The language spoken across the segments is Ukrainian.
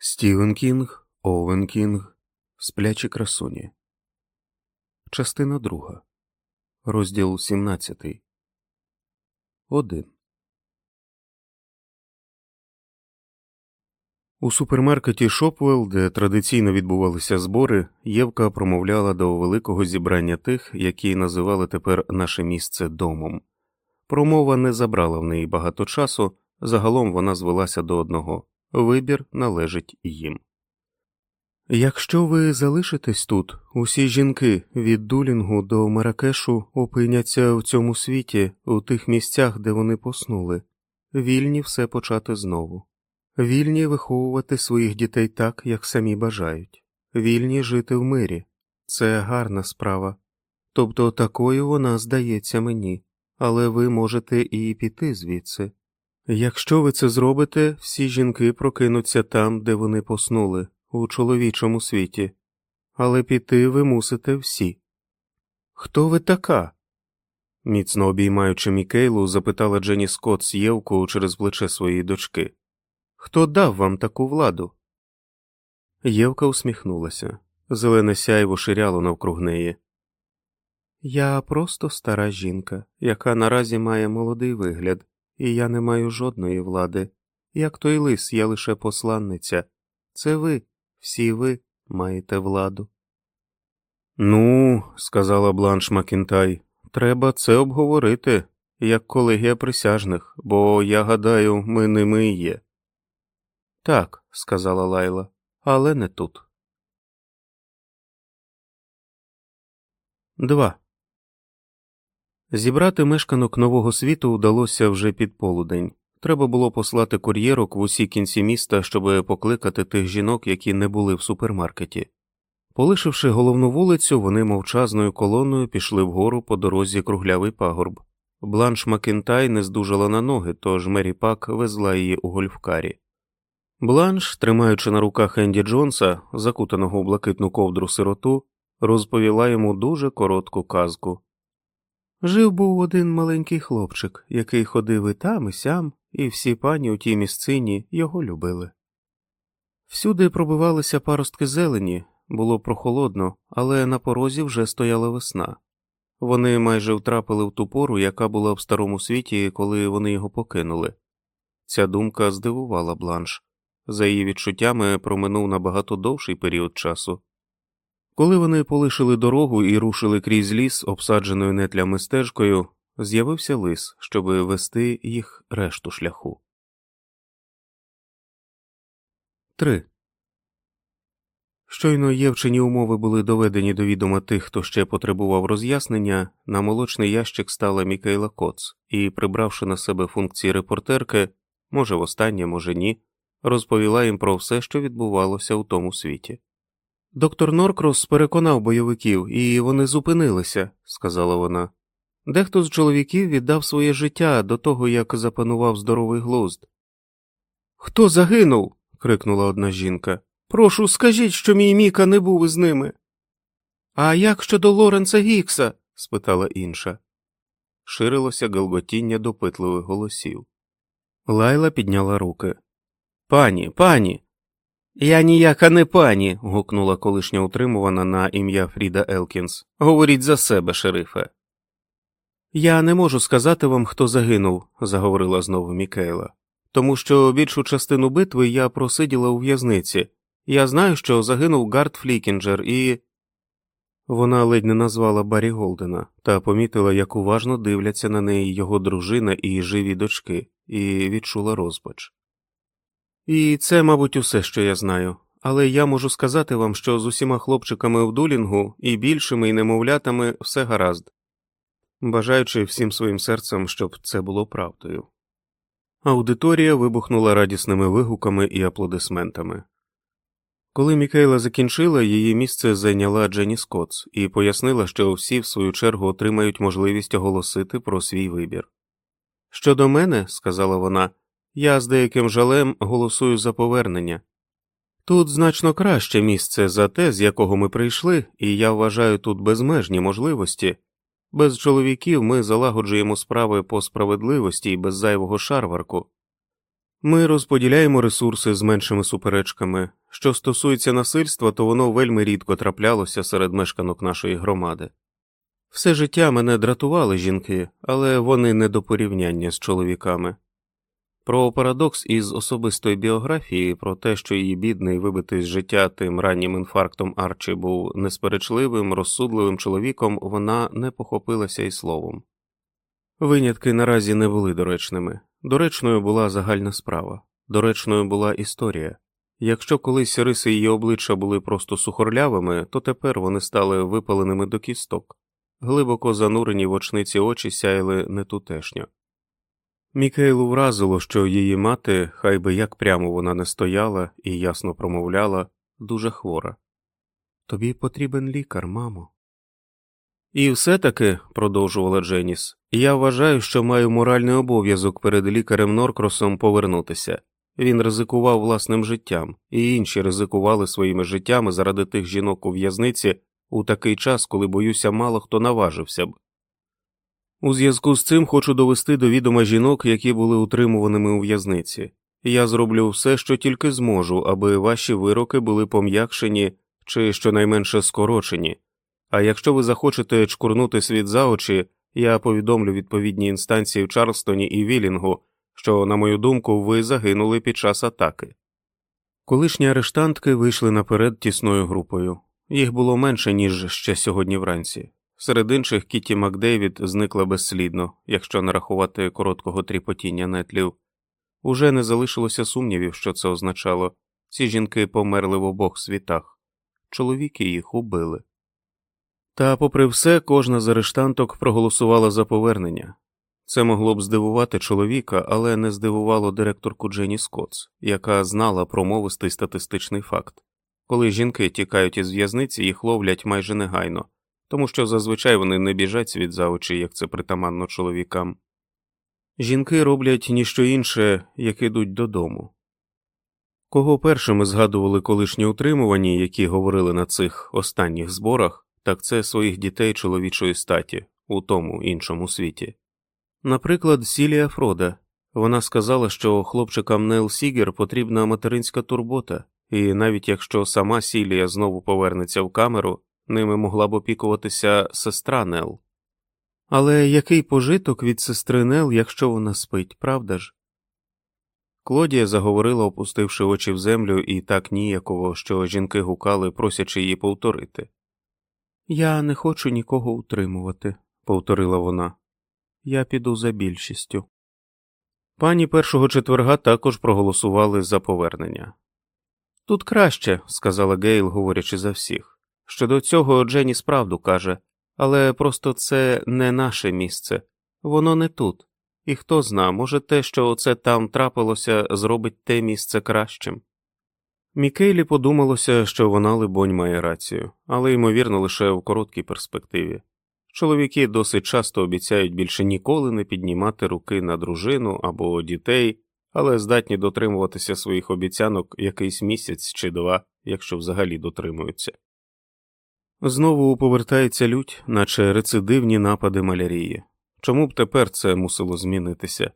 Стівен Кінг, Овен Кінг, Сплячі красуні. Частина друга. Розділ 17. 1. У супермаркеті Шопвелл, де традиційно відбувалися збори, Євка промовляла до великого зібрання тих, які називали тепер наше місце домом. Промова не забрала в неї багато часу, загалом вона звелася до одного вибір належить їм. Якщо ви залишитесь тут, усі жінки від дулінгу до Маракешу опиняться в цьому світі, у тих місцях, де вони поснули, вільні все почати знову, вільні виховувати своїх дітей так, як самі бажають, вільні жити в мирі. Це гарна справа. Тобто такою вона здається мені, але ви можете і піти звідси. Якщо ви це зробите, всі жінки прокинуться там, де вони поснули, у чоловічому світі, але піти ви мусите всі. Хто ви така? міцно обіймаючи Мікейлу, запитала Дженні Скотт з Євку через плече своєї дочки. Хто дав вам таку владу? Євка усміхнулася. Зелене сяйво ширяло навкруг неї. Я просто стара жінка, яка наразі має молодий вигляд і я не маю жодної влади. Як той лис, я лише посланниця. Це ви, всі ви маєте владу. Ну, сказала Бланш Макінтай, треба це обговорити, як колегія присяжних, бо я гадаю, ми ними і є. Так, сказала Лайла, але не тут. Два. Зібрати мешканок нового світу вдалося вже під полудень. Треба було послати кур'єрок в усі кінці міста, щоб покликати тих жінок, які не були в супермаркеті. Полишивши головну вулицю, вони мовчазною колоною пішли вгору по дорозі круглявий пагорб. Бланш Макінтай не здужала на ноги, тож Мері Пак везла її у гольфкарі. Бланш, тримаючи на руках Енді Джонса, закутаного у блакитну ковдру сироту, розповіла йому дуже коротку казку. Жив був один маленький хлопчик, який ходив і там, і сям, і всі пані у тій місцині його любили. Всюди пробивалися паростки зелені, було прохолодно, але на порозі вже стояла весна. Вони майже втрапили в ту пору, яка була в старому світі, коли вони його покинули. Ця думка здивувала бланш. За її відчуттями проминув набагато довший період часу. Коли вони полишили дорогу і рушили крізь ліс, обсадженою нетлями стежкою, з'явився лис, щоб вести їх решту шляху. 3. Щойно євчені умови були доведені до відома тих, хто ще потребував роз'яснення, на молочний ящик стала Мікейла Коц і, прибравши на себе функції репортерки, може востаннє, може ні, розповіла їм про все, що відбувалося у тому світі. Доктор Норкрос переконав бойовиків, і вони зупинилися, сказала вона. Дехто з чоловіків віддав своє життя до того, як запанував здоровий глузд. Хто загинув? крикнула одна жінка. Прошу, скажіть, що мій Міка не був із ними. А як щодо Лоренса Гікса? спитала інша. Ширилося галготіння допитливих голосів. Лайла підняла руки. Пані, пані. Я ніяка не пані. гукнула колишня утримувана на ім'я Фріда Елкінс. Говоріть за себе, шерифе. Я не можу сказати вам, хто загинув, заговорила знову Мікейла, тому що більшу частину битви я просиділа у в'язниці. Я знаю, що загинув Гард Флікінджер, і. Вона ледь не назвала Баррі Голдена та помітила, як уважно дивляться на неї його дружина і живі дочки, і відчула розпач. І це, мабуть, усе, що я знаю, але я можу сказати вам, що з усіма хлопчиками в дулінгу і більшими і немовлятами все гаразд, бажаючи всім своїм серцем, щоб це було правдою. Аудиторія вибухнула радісними вигуками і аплодисментами. Коли Мікейла закінчила, її місце зайняла Дженні Скотс і пояснила, що всі, в свою чергу, отримають можливість оголосити про свій вибір. Щодо мене, сказала вона, я з деяким жалем голосую за повернення. Тут значно краще місце за те, з якого ми прийшли, і я вважаю тут безмежні можливості. Без чоловіків ми залагоджуємо справи по справедливості і без зайвого шарварку. Ми розподіляємо ресурси з меншими суперечками. Що стосується насильства, то воно вельми рідко траплялося серед мешканок нашої громади. Все життя мене дратували жінки, але вони не до порівняння з чоловіками. Про парадокс із особистої біографії, про те, що її бідний вибитий з життя тим раннім інфарктом Арчі був несперечливим, розсудливим чоловіком, вона не похопилася і словом. Винятки наразі не були доречними. Доречною була загальна справа, доречною була історія. Якщо колись риси її обличчя були просто сухорлявими, то тепер вони стали випаленими до кісток, глибоко занурені в очниці очі сяяли нетутешньо. Мікейлу вразило, що її мати, хай би як прямо вона не стояла і ясно промовляла, дуже хвора. Тобі потрібен лікар, мамо. І все таки, продовжувала Дженіс, я вважаю, що маю моральний обов'язок перед лікарем Норкросом повернутися. Він ризикував власним життям, і інші ризикували своїми життями заради тих жінок у в'язниці у такий час, коли боюся, мало хто наважився б. У зв'язку з цим хочу довести до відома жінок, які були утримуваними у в'язниці. Я зроблю все, що тільки зможу, аби ваші вироки були пом'якшені чи щонайменше скорочені. А якщо ви захочете чкурнути світ за очі, я повідомлю відповідні інстанції в Чарлстоні і Вілінгу, що, на мою думку, ви загинули під час атаки. Колишні арештантки вийшли наперед тісною групою. Їх було менше, ніж ще сьогодні вранці. Серед інших Кіті Макдейвід зникла безслідно, якщо не рахувати короткого тріпотіння нетлів. Уже не залишилося сумнівів, що це означало ці жінки померли в обох світах, чоловіки їх убили. Та, попри все, кожна з арештанток проголосувала за повернення. Це могло б здивувати чоловіка, але не здивувало директорку Дженні Скотс, яка знала промовистий статистичний факт коли жінки тікають із в'язниці, їх ловлять майже негайно, тому що зазвичай вони не біжать світ за очі, як це притаманно чоловікам. Жінки роблять ніщо інше, як ідуть додому. Кого першими згадували колишні утримувані, які говорили на цих останніх зборах, так це своїх дітей чоловічої статі у тому іншому світі. Наприклад, Сілія Фрода вона сказала, що хлопчикам Нел Сігер потрібна материнська турбота, і навіть якщо сама Сілія знову повернеться в камеру, ними могла б опікуватися сестра Нел. Але який пожиток від сестри Нел, якщо вона спить, правда ж? Клодія заговорила, опустивши очі в землю, і так ніяково, що жінки гукали, просячи її повторити. Я не хочу нікого утримувати, повторила вона. Я піду за більшістю. Пані першого четверга також проголосували за повернення. Тут краще, сказала Гейл, говорячи за всіх. Щодо цього Дженні справду каже, але просто це не наше місце, воно не тут. І хто зна, може, те, що оце там трапилося, зробить те місце кращим. Мікейлі подумалося, що вона, либонь, має рацію, але ймовірно лише в короткій перспективі. Чоловіки досить часто обіцяють більше ніколи не піднімати руки на дружину або дітей, але здатні дотримуватися своїх обіцянок якийсь місяць чи два, якщо взагалі дотримуються. Знову повертається лють, наче рецидивні напади малярії. Чому б тепер це мусило змінитися?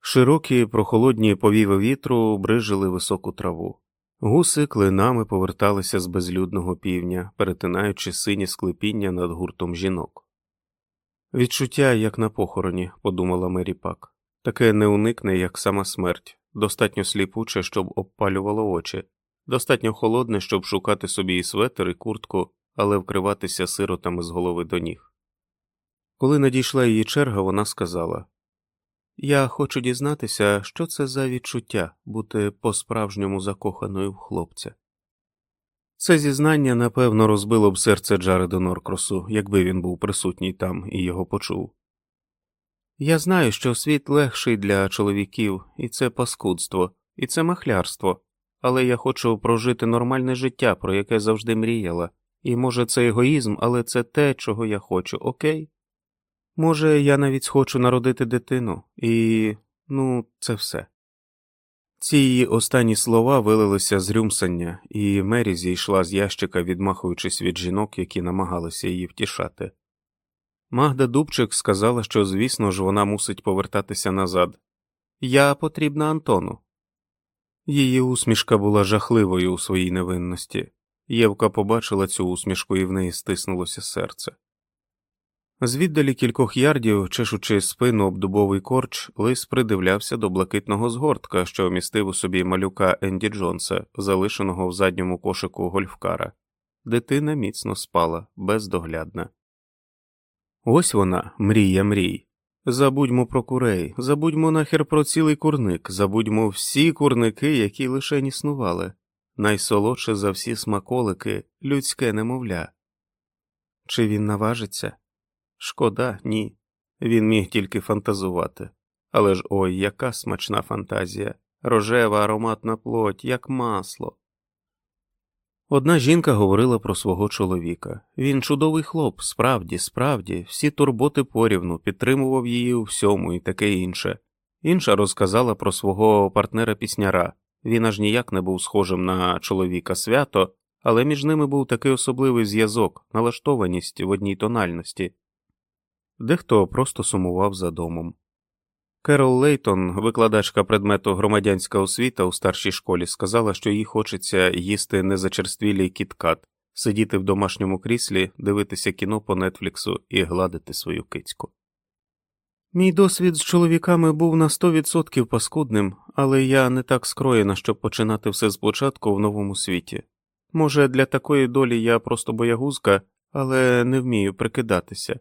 Широкі прохолодні повіви вітру брижили високу траву. Гуси клинами поверталися з безлюдного півня, перетинаючи сині склепіння над гуртом жінок. Відчуття, як на похороні, подумала Мері Пак, таке не уникне, як сама смерть, достатньо сліпуче, щоб обпалювало очі, достатньо холодне, щоб шукати собі і светер, і куртку, але вкриватися сиротами з голови до ніг. Коли надійшла її черга, вона сказала Я хочу дізнатися, що це за відчуття бути по справжньому закоханою в хлопця. Це зізнання напевно розбило б серце Джареда Норкросу, якби він був присутній там і його почув. Я знаю, що світ легший для чоловіків, і це паскудство, і це махлярство, але я хочу прожити нормальне життя, про яке завжди мріяла, і може це егоїзм, але це те, чого я хочу, окей? Може, я навіть схочу народити дитину, і ну, це все. Ці її останні слова вилилися з рюмсання, і Мері зійшла з ящика, відмахуючись від жінок, які намагалися її втішати. Магда Дубчик сказала, що, звісно ж, вона мусить повертатися назад. Я потрібна Антону. Її усмішка була жахливою у своїй невинності. Євка побачила цю усмішку і в неї стиснулося серце. Звіддалі кількох ярдів, чешучи спину об дубовий корч, лис придивлявся до блакитного згортка, що містив у собі малюка Енді Джонса, залишеного в задньому кошику гольфкара. Дитина міцно спала, бездоглядна. Ось вона, мрія мрій. Забудьмо про курей, забудьмо нахер про цілий курник, забудьмо всі курники, які лише існували, найсолодше за всі смаколики людське немовля. Чи він наважиться? Шкода, ні. Він міг тільки фантазувати. Але ж ой, яка смачна фантазія, рожева ароматна плоть, як масло. Одна жінка говорила про свого чоловіка. Він чудовий хлоп, справді, справді, всі турботи порівну, підтримував її у всьому і таке інше. Інша розказала про свого партнера пісняра. Він аж ніяк не був схожим на чоловіка свято, але між ними був такий особливий зв'язок, налаштованість в одній тональності. Дехто просто сумував за домом. Керол Лейтон, викладачка предмету громадянська освіта у старшій школі, сказала, що їй хочеться їсти незачерствілий кіткат, сидіти в домашньому кріслі, дивитися кіно по нетфліксу і гладити свою кицьку. Мій досвід з чоловіками був на сто відсотків паскудним, але я не так скроєна, щоб починати все спочатку в новому світі. Може, для такої долі я просто боягузка, але не вмію прикидатися.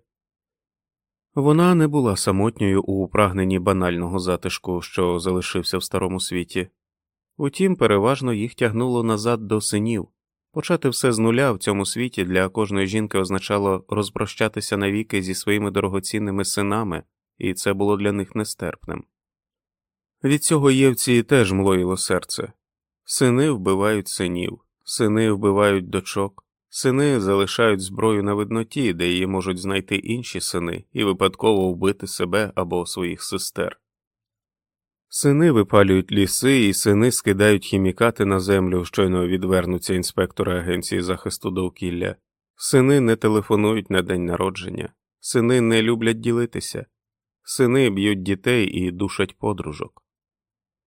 Вона не була самотньою у прагненні банального затишку, що залишився в старому світі. Утім, переважно їх тягнуло назад до синів. Почати все з нуля в цьому світі для кожної жінки означало розпрощатися навіки зі своїми дорогоцінними синами, і це було для них нестерпним. Від цього Євці теж млоїло серце сини вбивають синів, сини вбивають дочок, Сини залишають зброю на видноті, де її можуть знайти інші сини і випадково вбити себе або своїх сестер. Сини випалюють ліси, і сини скидають хімікати на землю, щойно відвернуться інспектори Агенції захисту довкілля. Сини не телефонують на день народження, сини не люблять ділитися, сини б'ють дітей і душать подружок.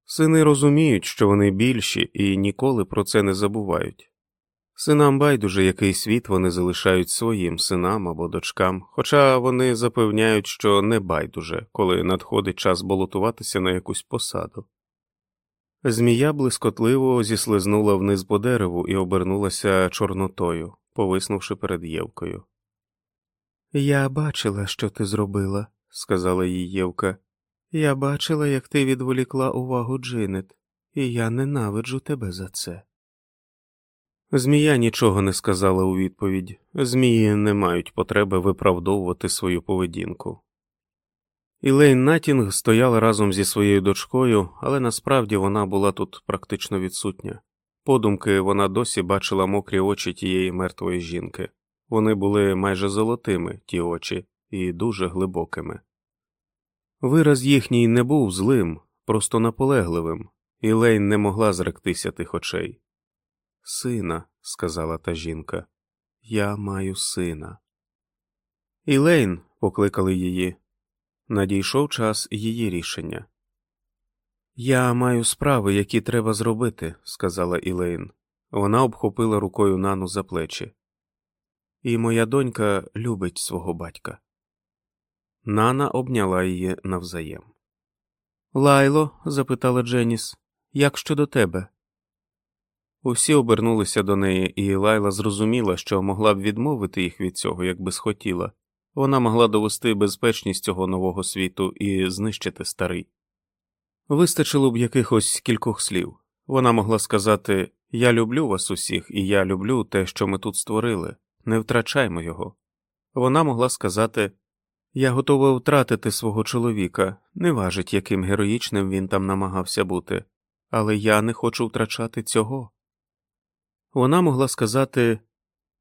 Сини розуміють, що вони більші і ніколи про це не забувають. Синам байдуже який світ вони залишають своїм синам або дочкам, хоча вони запевняють, що не байдуже, коли надходить час балотуватися на якусь посаду. Змія блискотливо зіслизнула вниз по дереву і обернулася чорнотою, повиснувши перед Євкою. Я бачила, що ти зробила, сказала їй Євка. Я бачила, як ти відволікла увагу Джинет, і я ненавиджу тебе за це. Змія нічого не сказала у відповідь змії не мають потреби виправдовувати свою поведінку. Ілейн Натінг стояла разом зі своєю дочкою, але насправді вона була тут практично відсутня. Подумки вона досі бачила мокрі очі тієї мертвої жінки. Вони були майже золотими, ті очі, і дуже глибокими. Вираз їхній не був злим, просто наполегливим, Ілейн не могла зректися тих очей. Сина, сказала та жінка, я маю сина. Ілейн, покликали її. Надійшов час її рішення. Я маю справи, які треба зробити, сказала Ілейн. Вона обхопила рукою нану за плечі. І моя донька любить свого батька. Нана обняла її навзаєм. Лайло, запитала Дженіс, як щодо тебе? Усі обернулися до неї, і Лайла зрозуміла, що могла б відмовити їх від цього, якби схотіла. Вона могла довести безпечність цього нового світу і знищити старий. Вистачило б якихось кількох слів. Вона могла сказати Я люблю вас усіх, і я люблю те, що ми тут створили, не втрачаймо його. Вона могла сказати Я готова втратити свого чоловіка, не важить, яким героїчним він там намагався бути, але я не хочу втрачати цього. Вона могла сказати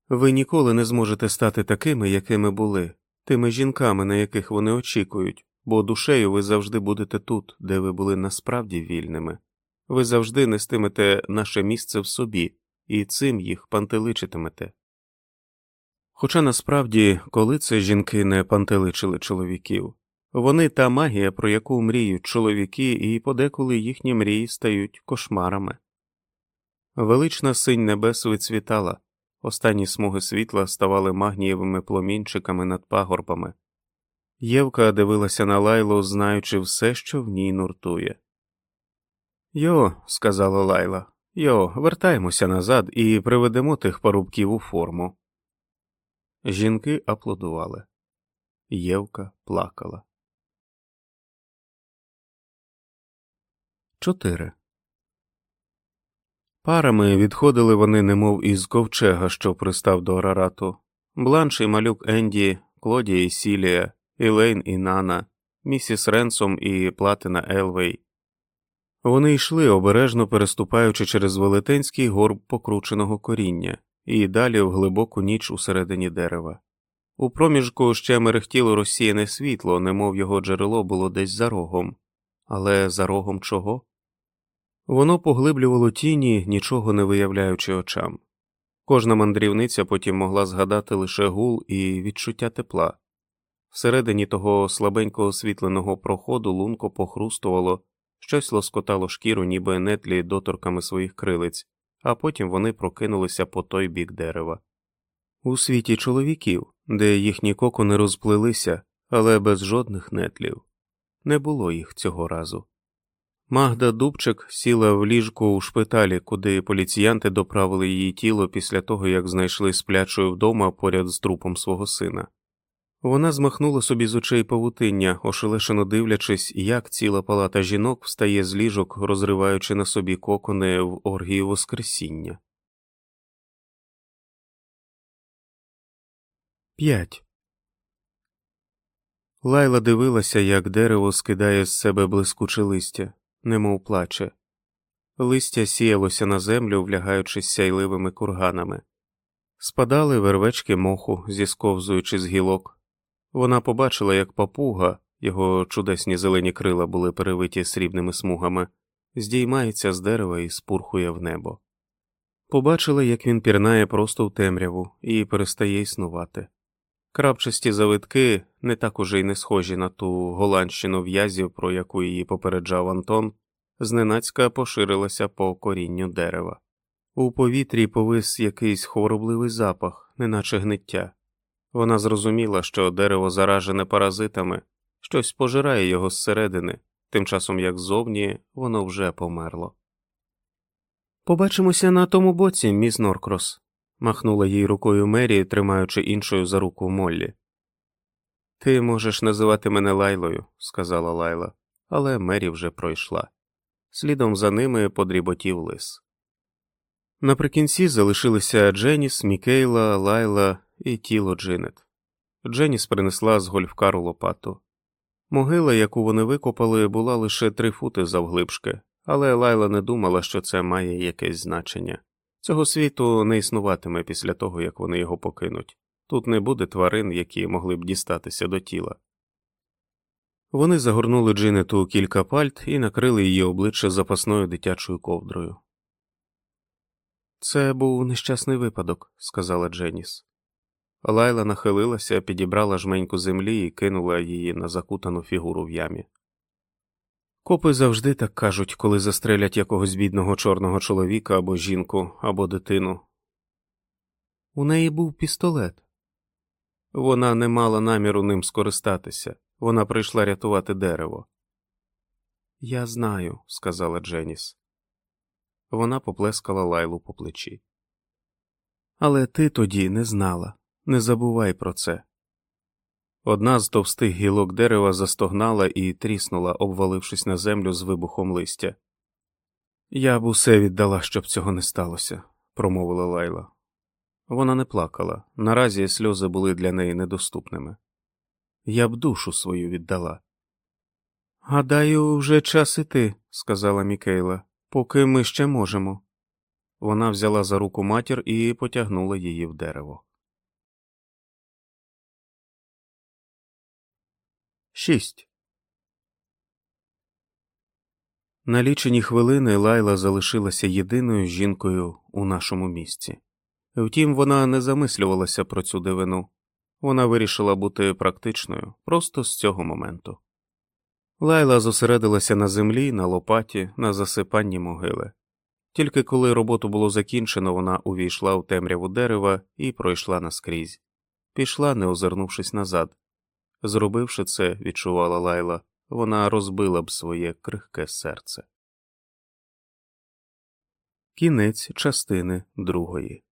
ви ніколи не зможете стати такими, якими були, тими жінками, на яких вони очікують, бо душею ви завжди будете тут, де ви були насправді вільними, ви завжди нестимете наше місце в собі і цим їх пантеличитимете. Хоча насправді, коли це жінки не пантеличили чоловіків, Вони та магія, про яку мріють чоловіки, і подеколи їхні мрії стають кошмарами. Велична синь небес вицвітала, останні смуги світла ставали магнієвими пломінчиками над пагорбами. Євка дивилася на лайлу, знаючи все, що в ній нуртує. Йо, сказала лайла, йо, вертаємося назад і приведемо тих парубків у форму. Жінки аплодували. Євка плакала. 4. Парами відходили вони, немов із ковчега, що пристав до Арарату. Бланш і малюк Енді, Клодія і Сілія, Елейн і Нана, місіс Ренсом і Платина Елвей. Вони йшли, обережно переступаючи через велетенський горб покрученого коріння, і далі в глибоку ніч усередині дерева. У проміжку ще мерехтіло розсіяне світло, немов його джерело було десь за рогом, але за рогом чого? Воно поглиблювало тіні, нічого не виявляючи очам. Кожна мандрівниця потім могла згадати лише гул і відчуття тепла. Всередині того слабенько освітленого проходу лунко похрустувало, щось лоскотало шкіру, ніби нетлі доторками своїх крилиць, а потім вони прокинулися по той бік дерева. У світі чоловіків, де їхні кокони розплилися, але без жодних нетлів. Не було їх цього разу. Магда Дубчик сіла в ліжку у шпиталі, куди поліціянти доправили її тіло після того, як знайшли сплячою вдома поряд з трупом свого сина. Вона змахнула собі з очей павутиння, ошелешено дивлячись, як ціла палата жінок встає з ліжок, розриваючи на собі кокони в оргії Воскресіння. 5. Лайла дивилася, як дерево скидає з себе блискуче листя немов плаче. Листя сіялося на землю, влягаючись сяйливими курганами, спадали вервечки моху, зісковзуючи з гілок. Вона побачила, як папуга, його чудесні зелені крила були перевиті срібними смугами, здіймається з дерева і спурхує в небо. Побачила, як він пірнає просто в темряву і перестає існувати. Крапчасті завитки не так уже й не схожі на ту голландщину в'язів, про яку її попереджав Антон, зненацька поширилася по корінню дерева. У повітрі повис якийсь хворобливий запах, неначе гниття. Вона зрозуміла, що дерево заражене паразитами, щось пожирає його зсередини, тим часом як ззовні воно вже померло. Побачимося на тому боці, міс Норкрос, махнула їй рукою Мері, тримаючи іншою за руку Моллі. Ти можеш називати мене Лайлою, сказала Лайла, але Мері вже пройшла. Слідом за ними подріботів лис. Наприкінці залишилися Дженіс, Мікейла, Лайла і тіло Джинет. Дженіс принесла з гольфкару лопату. Могила, яку вони викопали, була лише три фути завглибшки, але Лайла не думала, що це має якесь значення. Цього світу не існуватиме після того, як вони його покинуть. Тут не буде тварин, які могли б дістатися до тіла. Вони загорнули Джинету кілька пальт і накрили її обличчя запасною дитячою ковдрою. Це був нещасний випадок, сказала Дженіс. Лайла нахилилася, підібрала жменьку землі і кинула її на закутану фігуру в ямі. Копи завжди так кажуть, коли застрелять якогось бідного чорного чоловіка або жінку, або дитину. У неї був пістолет. Вона не мала наміру ним скористатися, вона прийшла рятувати дерево. Я знаю, сказала Дженіс. Вона поплескала лайлу по плечі. Але ти тоді не знала, не забувай про це. Одна з товстих гілок дерева застогнала і тріснула, обвалившись на землю з вибухом листя. Я б усе віддала, щоб цього не сталося, промовила Лайла. Вона не плакала, наразі сльози були для неї недоступними. Я б душу свою віддала. Гадаю, вже час іти, сказала Мікейла, поки ми ще можемо. Вона взяла за руку матір і потягнула її в дерево. 6. На лічені хвилини Лайла залишилася єдиною жінкою у нашому місці. Втім, вона не замислювалася про цю дивину. Вона вирішила бути практичною просто з цього моменту. Лайла зосередилася на землі, на лопаті, на засипанні могили. Тільки коли роботу було закінчено, вона увійшла в темряву дерева і пройшла наскрізь, пішла, не озирнувшись назад. Зробивши це, відчувала Лайла, вона розбила б своє крихке серце. Кінець частини другої